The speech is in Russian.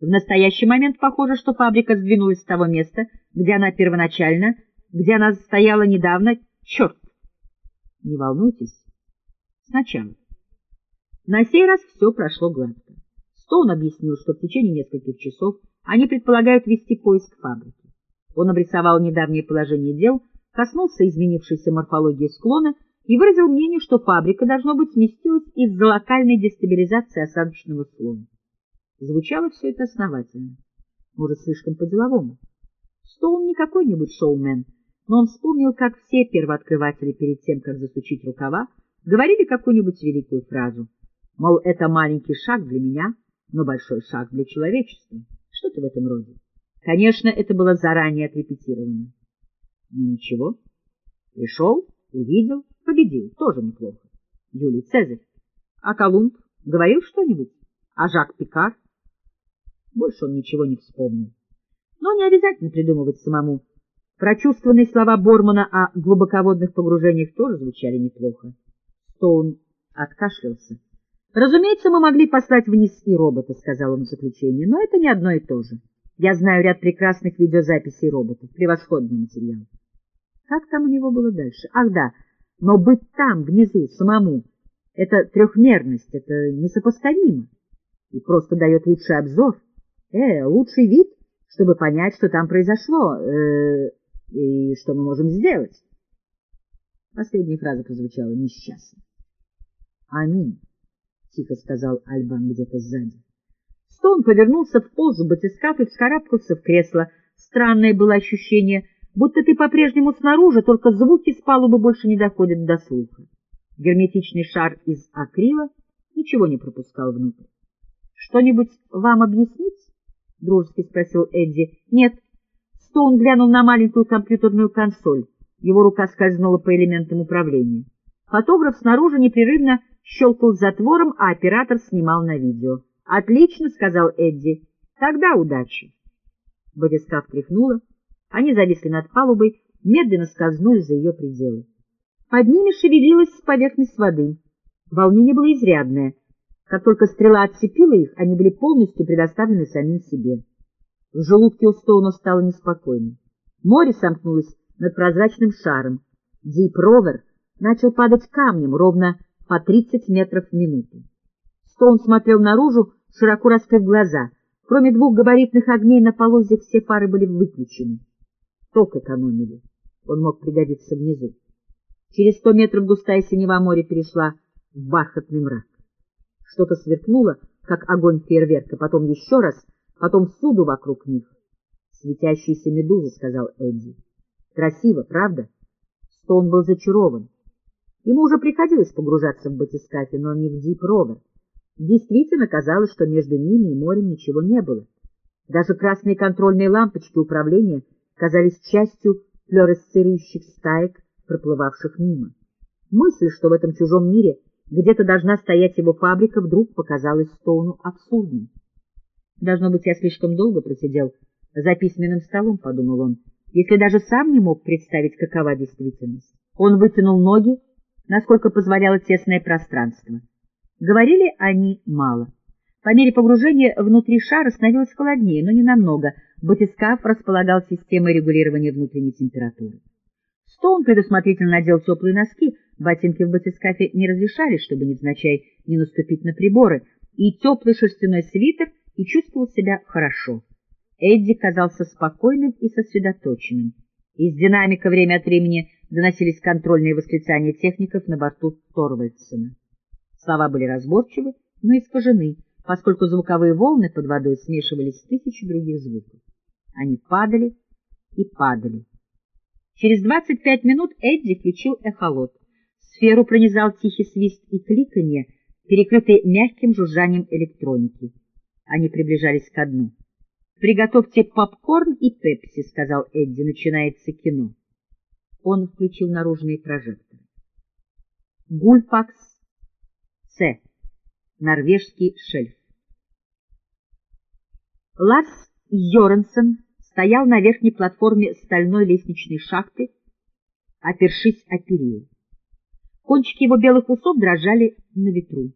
В настоящий момент похоже, что фабрика сдвинулась с того места, где она первоначально, где она стояла недавно. Черт! Не волнуйтесь. Сначала. На сей раз все прошло гладко. Стоун объяснил, что в течение нескольких часов они предполагают вести поиск фабрики. Он обрисовал недавнее положение дел, коснулся изменившейся морфологии склона и выразил мнение, что фабрика, должно быть, сместилась из-за локальной дестабилизации осадочного слоя. Звучало все это основательно, может, слишком по-деловому. Стоун не какой-нибудь шоумен, но он вспомнил, как все первооткрыватели перед тем, как засучить рукава, говорили какую-нибудь великую фразу. Мол, это маленький шаг для меня, но большой шаг для человечества. Что-то в этом роде. Конечно, это было заранее отрепетировано. Ну ничего. Пришел, увидел, победил. Тоже неплохо. Юлий Цезарь. А Колумб говорил что-нибудь? А Жак Пикар? Больше он ничего не вспомнил. Но не обязательно придумывать самому. Прочувствованные слова Бормана о глубоководных погружениях тоже звучали неплохо. Стоун откашлялся. «Разумеется, мы могли послать вниз и робота», — сказал он в заключение, — «но это не одно и то же. Я знаю ряд прекрасных видеозаписей роботов, превосходный материал». Как там у него было дальше? Ах, да, но быть там, внизу, самому, это трехмерность, это несопоставимо и просто дает лучший обзор э, лучший вид, чтобы понять, что там произошло, э, и что мы можем сделать. Последняя фраза прозвучала несчастно. «Аминь», — тихо сказал Альбан где-то сзади. Стоун повернулся в позу батискаф и вскарабкался в кресло. Странное было ощущение, будто ты по-прежнему снаружи, только звуки с палубы больше не доходят до слуха. Герметичный шар из акрила ничего не пропускал внутрь. — Что-нибудь вам объяснить? — дружески спросил Эдди. — Нет. Стоун глянул на маленькую компьютерную консоль. Его рука скользнула по элементам управления. Фотограф снаружи непрерывно щелкал затвором, а оператор снимал на видео. — Отлично, — сказал Эдди. — Тогда удачи. Батискаф тряхнула. Они зависли над палубой, медленно скользнули за ее пределы. Под ними шевелилась поверхность воды. Волнение было изрядное — как только стрела отцепила их, они были полностью предоставлены самим себе. В желудке у Стоуна стало неспокойно. Море сомкнулось над прозрачным шаром. Дип-ровер начал падать камнем ровно по 30 метров в минуту. Стоун смотрел наружу, широко раскрыв глаза. Кроме двух габаритных огней на полозе все фары были выключены. Ток экономили. Он мог пригодиться внизу. Через сто метров густая синева моря перешла в бархатный мрак. Что-то сверкнуло, как огонь фейерверка, потом еще раз, потом всюду вокруг них. «Светящиеся медузы», — сказал Эдди. «Красиво, правда?» Стоун был зачарован. Ему уже приходилось погружаться в батискафе, но не в дип-ровер. Действительно казалось, что между ними и морем ничего не было. Даже красные контрольные лампочки управления казались частью флуоресцирующих стаек, проплывавших мимо. Мысль, что в этом чужом мире где-то должна стоять его фабрика, вдруг показалась Стоуну абсурдной. «Должно быть, я слишком долго просидел за письменным столом», — подумал он, если даже сам не мог представить, какова действительность. Он вытянул ноги, насколько позволяло тесное пространство. Говорили они мало. По мере погружения внутри шара становилось холоднее, но не намного. Батискаф располагал системой регулирования внутренней температуры. Стоун предусмотрительно надел теплые носки, ботинки в батискафе не разрешали, чтобы невзначай не наступить на приборы, и теплый шерстяной свитер, и чувствовал себя хорошо. Эдди казался спокойным и сосредоточенным. Из динамика время от времени доносились контрольные восклицания техников на борту Торвальдсона. Слова были разборчивы, но искажены, поскольку звуковые волны под водой смешивались с тысячей других звуков. Они падали и падали. Через 25 минут Эдди включил эхолот. Сферу пронизал тихий свист и кликанье, перекрытые мягким жужжанием электроники. Они приближались ко дну. «Приготовьте попкорн и пепси», — сказал Эдди, — «начинается кино». Он включил наружные прожекторы. Гульфакс С. Норвежский шельф. Ларс Йоренсен стоял на верхней платформе стальной лестничной шахты, опершись о перил. Кончики его белых усов дрожали на ветру.